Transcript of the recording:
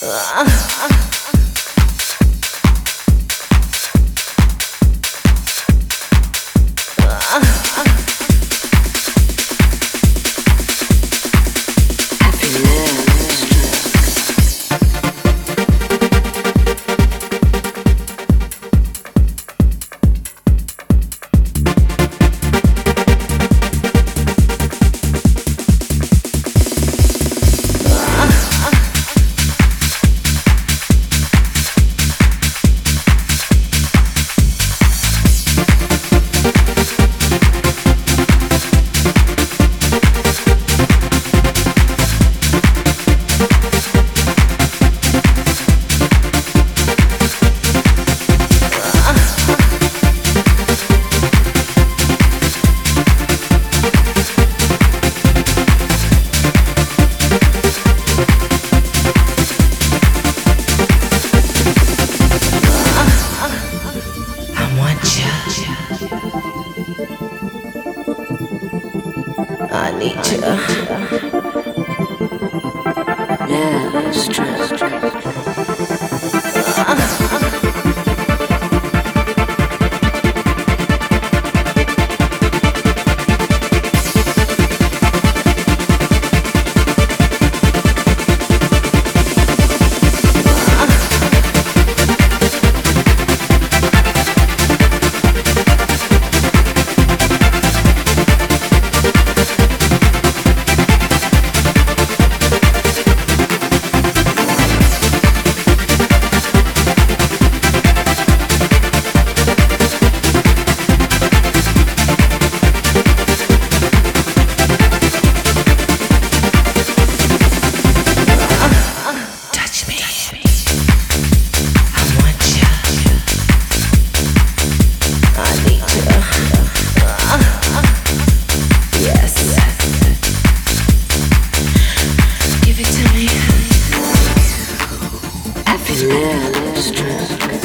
아, 아, 아. I need you. Never stress. Give to me. I feel never stress.